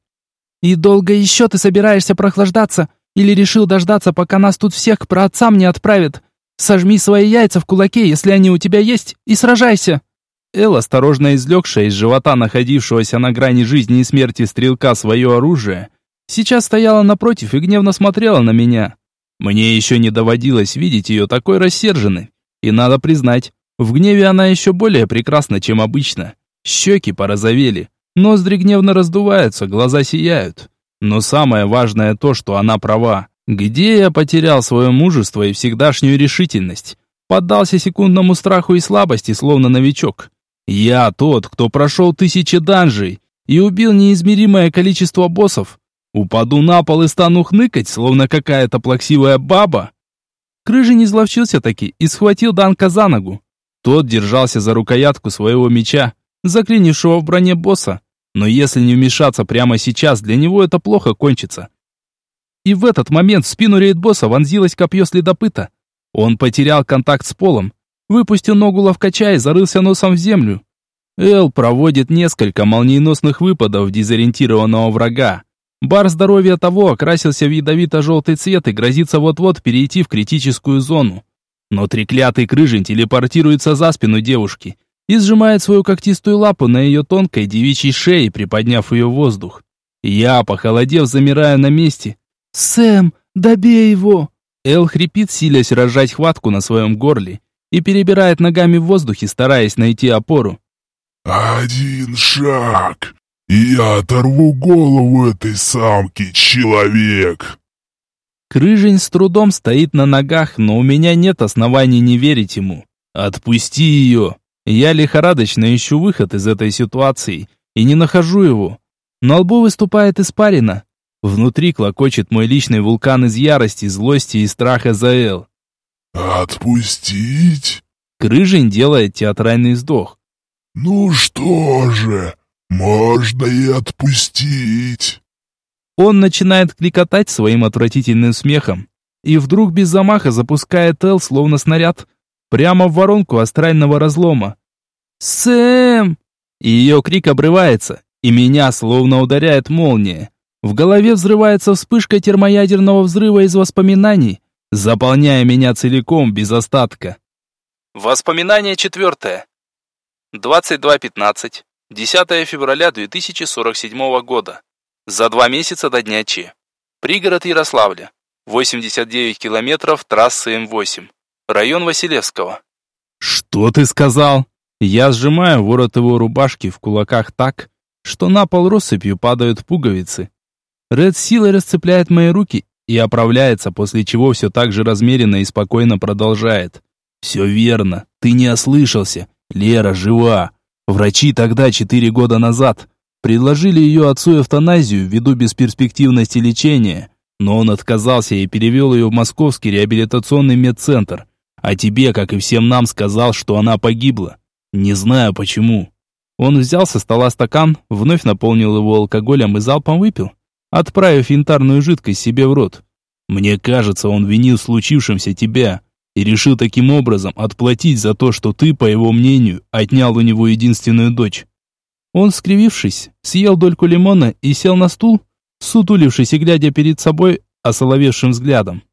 «И долго еще ты собираешься прохлаждаться? Или решил дождаться, пока нас тут всех к праотцам не отправят? Сожми свои яйца в кулаке, если они у тебя есть, и сражайся!» Эл, осторожно извлекшая из живота находившегося на грани жизни и смерти стрелка свое оружие, сейчас стояла напротив и гневно смотрела на меня. Мне еще не доводилось видеть ее такой рассерженной. И надо признать, в гневе она еще более прекрасна, чем обычно. Щеки порозовели, ноздри гневно раздуваются, глаза сияют. Но самое важное то, что она права. Где я потерял свое мужество и всегдашнюю решительность? Поддался секундному страху и слабости, словно новичок. Я тот, кто прошел тысячи данжей и убил неизмеримое количество боссов. Упаду на пол и стану хныкать, словно какая-то плаксивая баба. Крыжий не зловчился таки и схватил Данка за ногу. Тот держался за рукоятку своего меча, заклинившего в броне босса. Но если не вмешаться прямо сейчас, для него это плохо кончится. И в этот момент в спину рейд-босса вонзилось копье следопыта. Он потерял контакт с полом, выпустил ногу ловкача и зарылся носом в землю. Эл проводит несколько молниеносных выпадов дезориентированного врага. Бар здоровья того окрасился в ядовито-желтый цвет и грозится вот-вот перейти в критическую зону. Но треклятый крыжень телепортируется за спину девушки и сжимает свою когтистую лапу на ее тонкой девичьей шее, приподняв ее в воздух. Я, похолодев, замираю на месте. «Сэм, добей его!» Эл хрипит, силясь разжать хватку на своем горле и перебирает ногами в воздухе, стараясь найти опору. «Один шаг, и я оторву голову этой самки, человек!» Крыжень с трудом стоит на ногах, но у меня нет оснований не верить ему. «Отпусти ее!» Я лихорадочно ищу выход из этой ситуации и не нахожу его. На лбу выступает испарина. Внутри клокочет мой личный вулкан из ярости, злости и страха за Эл. «Отпустить?» Крыжень делает театральный вздох. «Ну что же, можно и отпустить». Он начинает кликотать своим отвратительным смехом и вдруг без замаха запускает Эл, словно снаряд, прямо в воронку астрального разлома. «Сэм!» Ее крик обрывается, и меня словно ударяет молния. В голове взрывается вспышка термоядерного взрыва из воспоминаний, заполняя меня целиком, без остатка. Воспоминание четвертое. 22.15. 10 февраля 2047 года. За два месяца до дня Че. Пригород Ярославля. 89 километров трассы М8. Район Василевского. «Что ты сказал?» Я сжимаю ворот его рубашки в кулаках так, что на пол россыпью падают пуговицы. Ред силой расцепляет мои руки и оправляется, после чего все так же размеренно и спокойно продолжает. «Все верно, ты не ослышался. Лера жива. Врачи тогда, четыре года назад, предложили ее отцу эвтаназию ввиду бесперспективности лечения, но он отказался и перевел ее в московский реабилитационный медцентр. А тебе, как и всем нам, сказал, что она погибла. Не знаю почему». Он взял со стола стакан, вновь наполнил его алкоголем и залпом выпил отправив янтарную жидкость себе в рот. Мне кажется, он винил в случившемся тебя и решил таким образом отплатить за то, что ты, по его мнению, отнял у него единственную дочь. Он, скривившись, съел дольку лимона и сел на стул, сутулившись и глядя перед собой осоловевшим взглядом.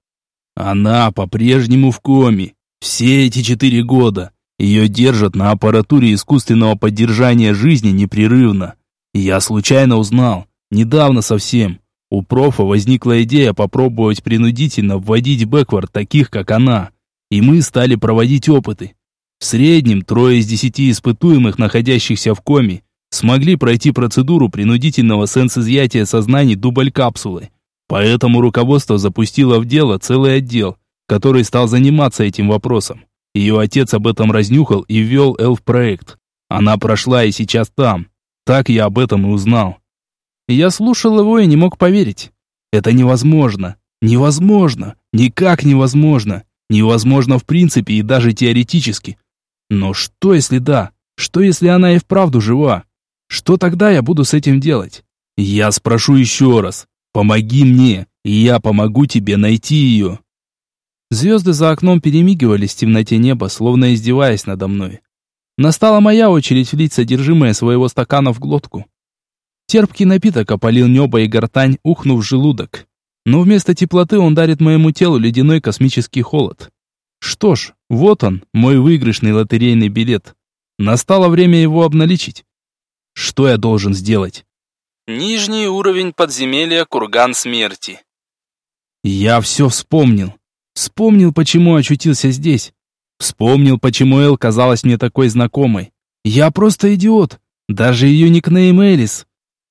Она по-прежнему в коме. Все эти четыре года. Ее держат на аппаратуре искусственного поддержания жизни непрерывно. Я случайно узнал, Недавно совсем. У профа возникла идея попробовать принудительно вводить бэквард таких, как она. И мы стали проводить опыты. В среднем трое из десяти испытуемых, находящихся в коме, смогли пройти процедуру принудительного сенс-изъятия сознаний дубль-капсулы. Поэтому руководство запустило в дело целый отдел, который стал заниматься этим вопросом. Ее отец об этом разнюхал и ввел эльф-проект. Она прошла и сейчас там. Так я об этом и узнал. Я слушал его и не мог поверить. Это невозможно. Невозможно. Никак невозможно. Невозможно в принципе и даже теоретически. Но что если да? Что если она и вправду жива? Что тогда я буду с этим делать? Я спрошу еще раз. Помоги мне, и я помогу тебе найти ее. Звезды за окном перемигивались в темноте неба, словно издеваясь надо мной. Настала моя очередь влить содержимое своего стакана в глотку. Терпкий напиток опалил небо и гортань, ухнув в желудок. Но вместо теплоты он дарит моему телу ледяной космический холод. Что ж, вот он, мой выигрышный лотерейный билет. Настало время его обналичить. Что я должен сделать? Нижний уровень подземелья Курган Смерти. Я все вспомнил. Вспомнил, почему очутился здесь. Вспомнил, почему Эл казалась мне такой знакомой. Я просто идиот. Даже ее никнейм Элис.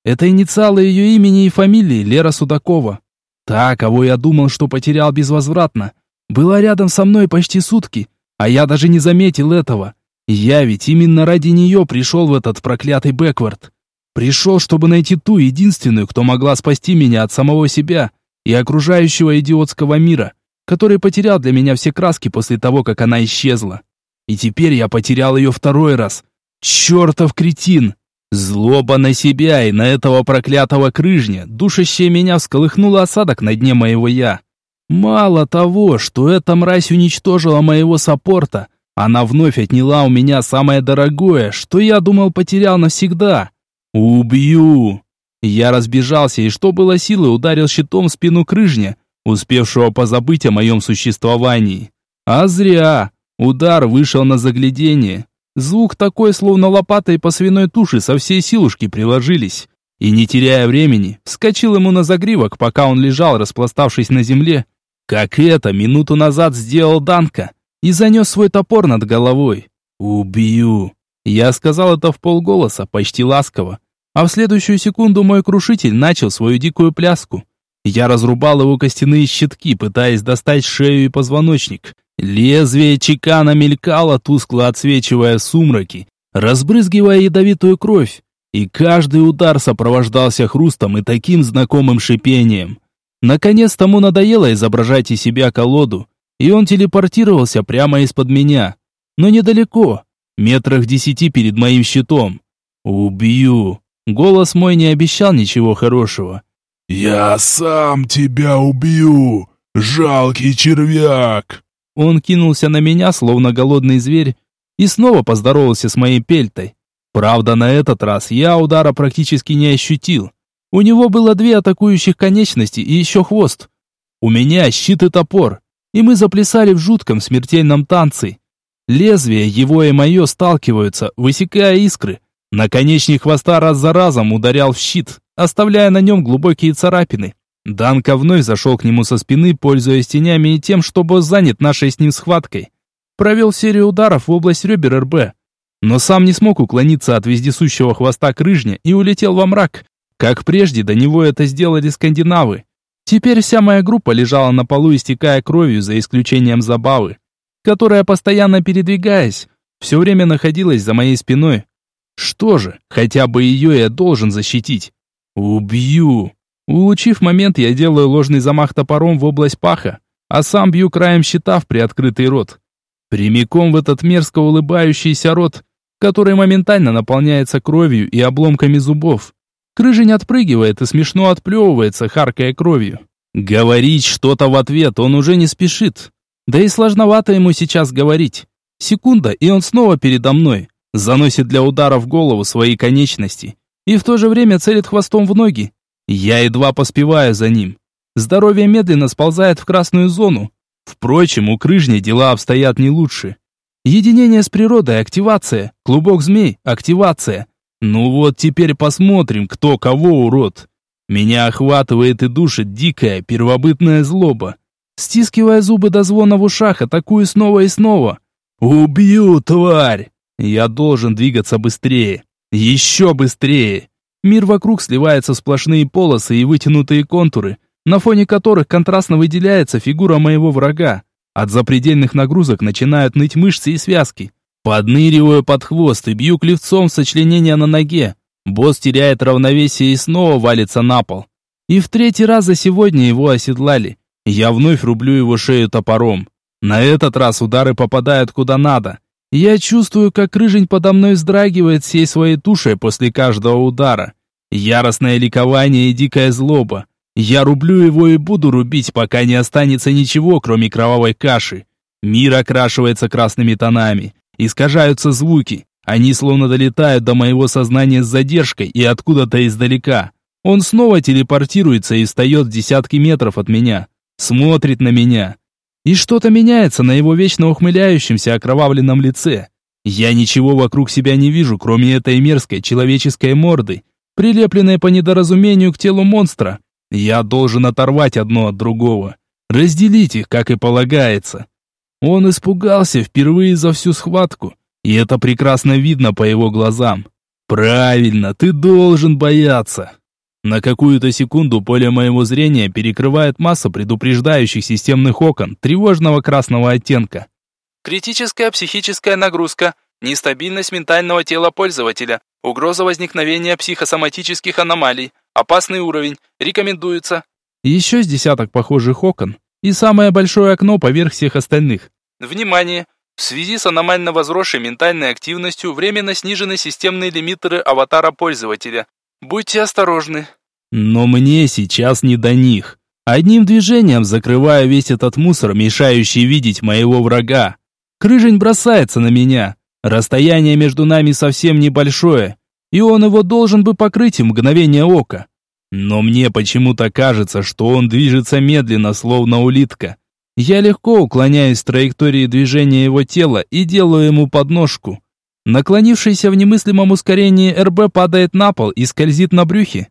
Это инициалы ее имени и фамилии Лера Судакова. Та, кого я думал, что потерял безвозвратно, была рядом со мной почти сутки, а я даже не заметил этого. Я ведь именно ради нее пришел в этот проклятый Бэквард. Пришел, чтобы найти ту единственную, кто могла спасти меня от самого себя и окружающего идиотского мира, который потерял для меня все краски после того, как она исчезла. И теперь я потерял ее второй раз. Чертов кретин! Злоба на себя и на этого проклятого крыжня, душащая меня, всколыхнула осадок на дне моего «я». Мало того, что эта мразь уничтожила моего саппорта, она вновь отняла у меня самое дорогое, что я думал потерял навсегда. Убью! Я разбежался и что было силы ударил щитом в спину крыжня, успевшего позабыть о моем существовании. А зря! Удар вышел на заглядение. Звук такой, словно лопатой по свиной туше со всей силушки приложились. И не теряя времени, вскочил ему на загривок, пока он лежал, распластавшись на земле. Как это минуту назад сделал Данка. И занес свой топор над головой. «Убью!» Я сказал это в полголоса, почти ласково. А в следующую секунду мой крушитель начал свою дикую пляску. Я разрубал его костяные щитки, пытаясь достать шею и позвоночник. Лезвие чекана мелькало, тускло отсвечивая в сумраке, разбрызгивая ядовитую кровь. И каждый удар сопровождался хрустом и таким знакомым шипением. Наконец тому надоело изображать из себя колоду, и он телепортировался прямо из-под меня. Но недалеко, метрах десяти перед моим щитом. «Убью!» Голос мой не обещал ничего хорошего. «Я сам тебя убью, жалкий червяк!» Он кинулся на меня, словно голодный зверь, и снова поздоровался с моей пельтой. Правда, на этот раз я удара практически не ощутил. У него было две атакующих конечности и еще хвост. У меня щит и топор, и мы заплясали в жутком смертельном танце. Лезвие его и мое сталкиваются, высекая искры. Наконечник хвоста раз за разом ударял в щит, оставляя на нем глубокие царапины. Данка вновь зашел к нему со спины, пользуясь тенями и тем, что босс занят нашей с ним схваткой. Провел серию ударов в область ребер РБ. Но сам не смог уклониться от вездесущего хвоста крыжня и улетел во мрак. Как прежде до него это сделали скандинавы. Теперь вся моя группа лежала на полу, истекая кровью, за исключением забавы, которая, постоянно передвигаясь, все время находилась за моей спиной. Что же, хотя бы ее я должен защитить. Убью! Улучив момент, я делаю ложный замах топором в область паха, а сам бью краем щита в приоткрытый рот. Прямиком в этот мерзко улыбающийся рот, который моментально наполняется кровью и обломками зубов. Крыжень отпрыгивает и смешно отплевывается, харкая кровью. Говорить что-то в ответ он уже не спешит. Да и сложновато ему сейчас говорить. Секунда, и он снова передо мной. Заносит для удара в голову свои конечности. И в то же время целит хвостом в ноги. Я едва поспеваю за ним. Здоровье медленно сползает в красную зону. Впрочем, у крыжни дела обстоят не лучше. Единение с природой – активация. Клубок змей – активация. Ну вот теперь посмотрим, кто кого урод. Меня охватывает и душит дикая, первобытная злоба. Стискивая зубы до звона в ушах, атакую снова и снова. «Убью, тварь!» Я должен двигаться быстрее. Еще быстрее! Мир вокруг сливается в сплошные полосы и вытянутые контуры, на фоне которых контрастно выделяется фигура моего врага. От запредельных нагрузок начинают ныть мышцы и связки. Подныриваю под хвост и бью клевцом в сочленение на ноге. Босс теряет равновесие и снова валится на пол. И в третий раз за сегодня его оседлали. Я вновь рублю его шею топором. На этот раз удары попадают куда надо. Я чувствую, как рыжень подо мной вздрагивает всей своей тушей после каждого удара. Яростное ликование и дикая злоба. Я рублю его и буду рубить, пока не останется ничего, кроме кровавой каши. Мир окрашивается красными тонами. Искажаются звуки. Они словно долетают до моего сознания с задержкой и откуда-то издалека. Он снова телепортируется и встает в десятки метров от меня. Смотрит на меня. И что-то меняется на его вечно ухмыляющемся окровавленном лице. Я ничего вокруг себя не вижу, кроме этой мерзкой человеческой морды, прилепленной по недоразумению к телу монстра. Я должен оторвать одно от другого, разделить их, как и полагается. Он испугался впервые за всю схватку, и это прекрасно видно по его глазам. Правильно, ты должен бояться. На какую-то секунду поле моего зрения перекрывает масса предупреждающих системных окон тревожного красного оттенка. Критическая психическая нагрузка, нестабильность ментального тела пользователя, угроза возникновения психосоматических аномалий, опасный уровень, рекомендуется. Еще с десяток похожих окон, и самое большое окно поверх всех остальных. Внимание! В связи с аномально возросшей ментальной активностью временно снижены системные лимитеры аватара пользователя. Будьте осторожны. Но мне сейчас не до них. Одним движением закрываю весь этот мусор, мешающий видеть моего врага. Крыжень бросается на меня. Расстояние между нами совсем небольшое, и он его должен бы покрыть в мгновение ока. Но мне почему-то кажется, что он движется медленно, словно улитка. Я легко уклоняюсь с траектории движения его тела и делаю ему подножку. Наклонившийся в немыслимом ускорении РБ падает на пол и скользит на брюхе.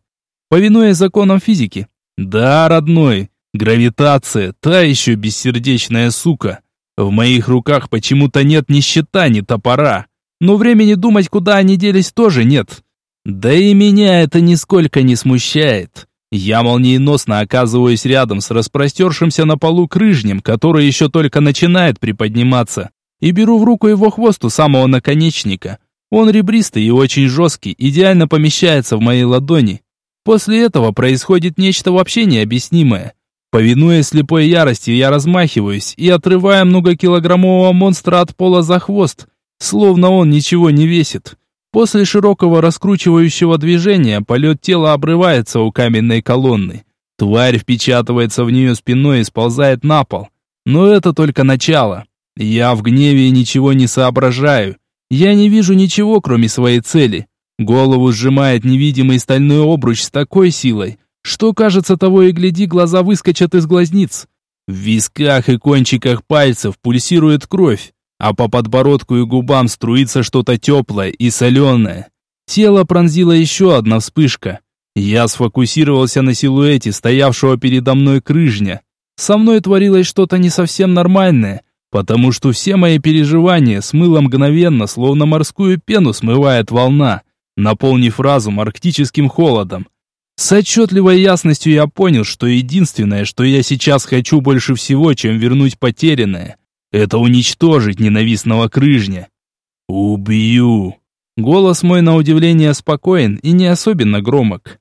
Повинуясь законам физики. Да, родной, гравитация, та еще бессердечная сука. В моих руках почему-то нет ни щита, ни топора. Но времени думать, куда они делись, тоже нет. Да и меня это нисколько не смущает. Я молниеносно оказываюсь рядом с распростершимся на полу крыжнем, который еще только начинает приподниматься, и беру в руку его хвост у самого наконечника. Он ребристый и очень жесткий, идеально помещается в моей ладони. После этого происходит нечто вообще необъяснимое. Повинуясь слепой ярости, я размахиваюсь и отрываю многокилограммового монстра от пола за хвост, словно он ничего не весит. После широкого раскручивающего движения полет тела обрывается у каменной колонны. Тварь впечатывается в нее спиной и сползает на пол. Но это только начало. Я в гневе ничего не соображаю. Я не вижу ничего, кроме своей цели. Голову сжимает невидимый стальной обруч с такой силой, что, кажется, того и гляди, глаза выскочат из глазниц. В висках и кончиках пальцев пульсирует кровь а по подбородку и губам струится что-то теплое и соленое. Тело пронзила еще одна вспышка. Я сфокусировался на силуэте стоявшего передо мной крыжня. Со мной творилось что-то не совсем нормальное, потому что все мои переживания смыло мгновенно, словно морскую пену смывает волна, наполнив разум арктическим холодом. С отчетливой ясностью я понял, что единственное, что я сейчас хочу больше всего, чем вернуть потерянное, это уничтожить ненавистного крыжня. Убью. Голос мой на удивление спокоен и не особенно громок.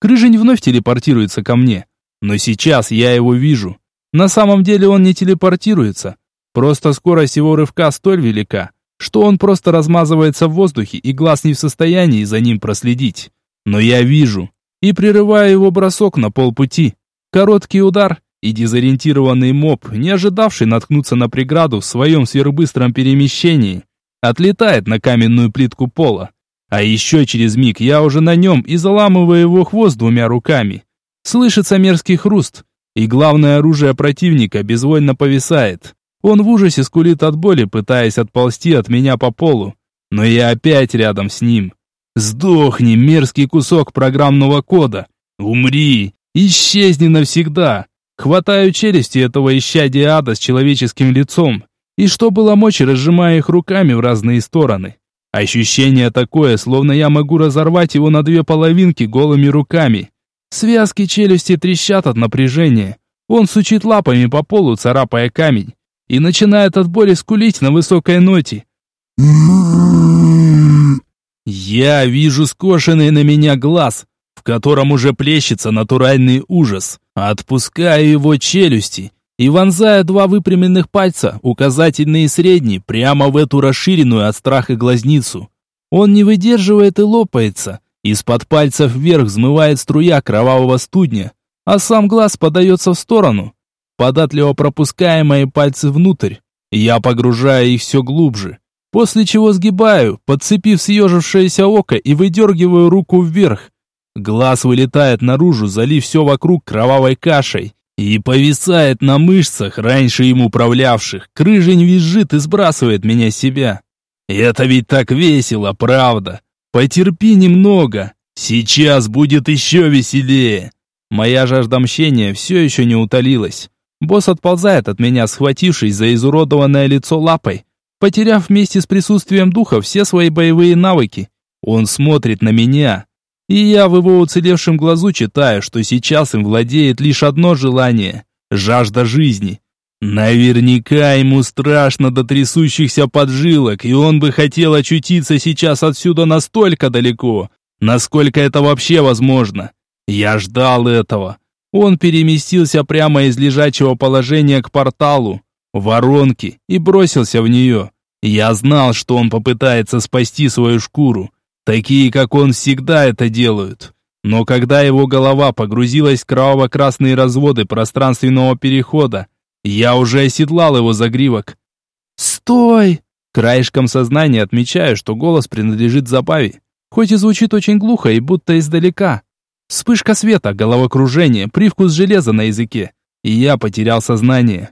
Крыжень вновь телепортируется ко мне, но сейчас я его вижу. На самом деле он не телепортируется, просто скорость его рывка столь велика, что он просто размазывается в воздухе и глаз не в состоянии за ним проследить. Но я вижу и прерываю его бросок на полпути. Короткий удар, и дезориентированный моб, не ожидавший наткнуться на преграду в своем сверхбыстром перемещении, отлетает на каменную плитку пола. А еще через миг я уже на нем и заламываю его хвост двумя руками. Слышится мерзкий хруст, и главное оружие противника безвольно повисает. Он в ужасе скулит от боли, пытаясь отползти от меня по полу. Но я опять рядом с ним. Сдохни, мерзкий кусок программного кода. Умри, исчезни навсегда. Хватаю челюсти этого исчадия ада с человеческим лицом, и что было мочи, разжимая их руками в разные стороны. Ощущение такое, словно я могу разорвать его на две половинки голыми руками. Связки челюсти трещат от напряжения. Он сучит лапами по полу, царапая камень, и начинает от боли скулить на высокой ноте. Я вижу скошенный на меня глаз, в котором уже плещется натуральный ужас. Отпускаю его челюсти и вонзаю два выпрямленных пальца, указательный и средний, прямо в эту расширенную от страха глазницу. Он не выдерживает и лопается. Из-под пальцев вверх взмывает струя кровавого студня, а сам глаз подается в сторону. Податливо пропуская мои пальцы внутрь, я погружаю их все глубже, после чего сгибаю, подцепив съежившееся око и выдергиваю руку вверх. Глаз вылетает наружу, залив все вокруг кровавой кашей. И повисает на мышцах, раньше им управлявших. Крыжень визжит и сбрасывает меня с себя. Это ведь так весело, правда? Потерпи немного. Сейчас будет еще веселее. Моя жажда мщения все еще не утолилась. Босс отползает от меня, схватившись за изуродованное лицо лапой, потеряв вместе с присутствием духа все свои боевые навыки. Он смотрит на меня, и я в его уцелевшем глазу читаю, что сейчас им владеет лишь одно желание – жажда жизни. Наверняка ему страшно до трясущихся поджилок, и он бы хотел очутиться сейчас отсюда настолько далеко, насколько это вообще возможно. Я ждал этого. Он переместился прямо из лежачего положения к порталу, воронке, и бросился в нее. Я знал, что он попытается спасти свою шкуру, Такие, как он, всегда это делают. Но когда его голова погрузилась в кроваво-красные разводы пространственного перехода, я уже оседлал его загривок. «Стой!» Краешком сознания отмечаю, что голос принадлежит забаве, хоть и звучит очень глухо и будто издалека. Вспышка света, головокружение, привкус железа на языке, и я потерял сознание.